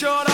short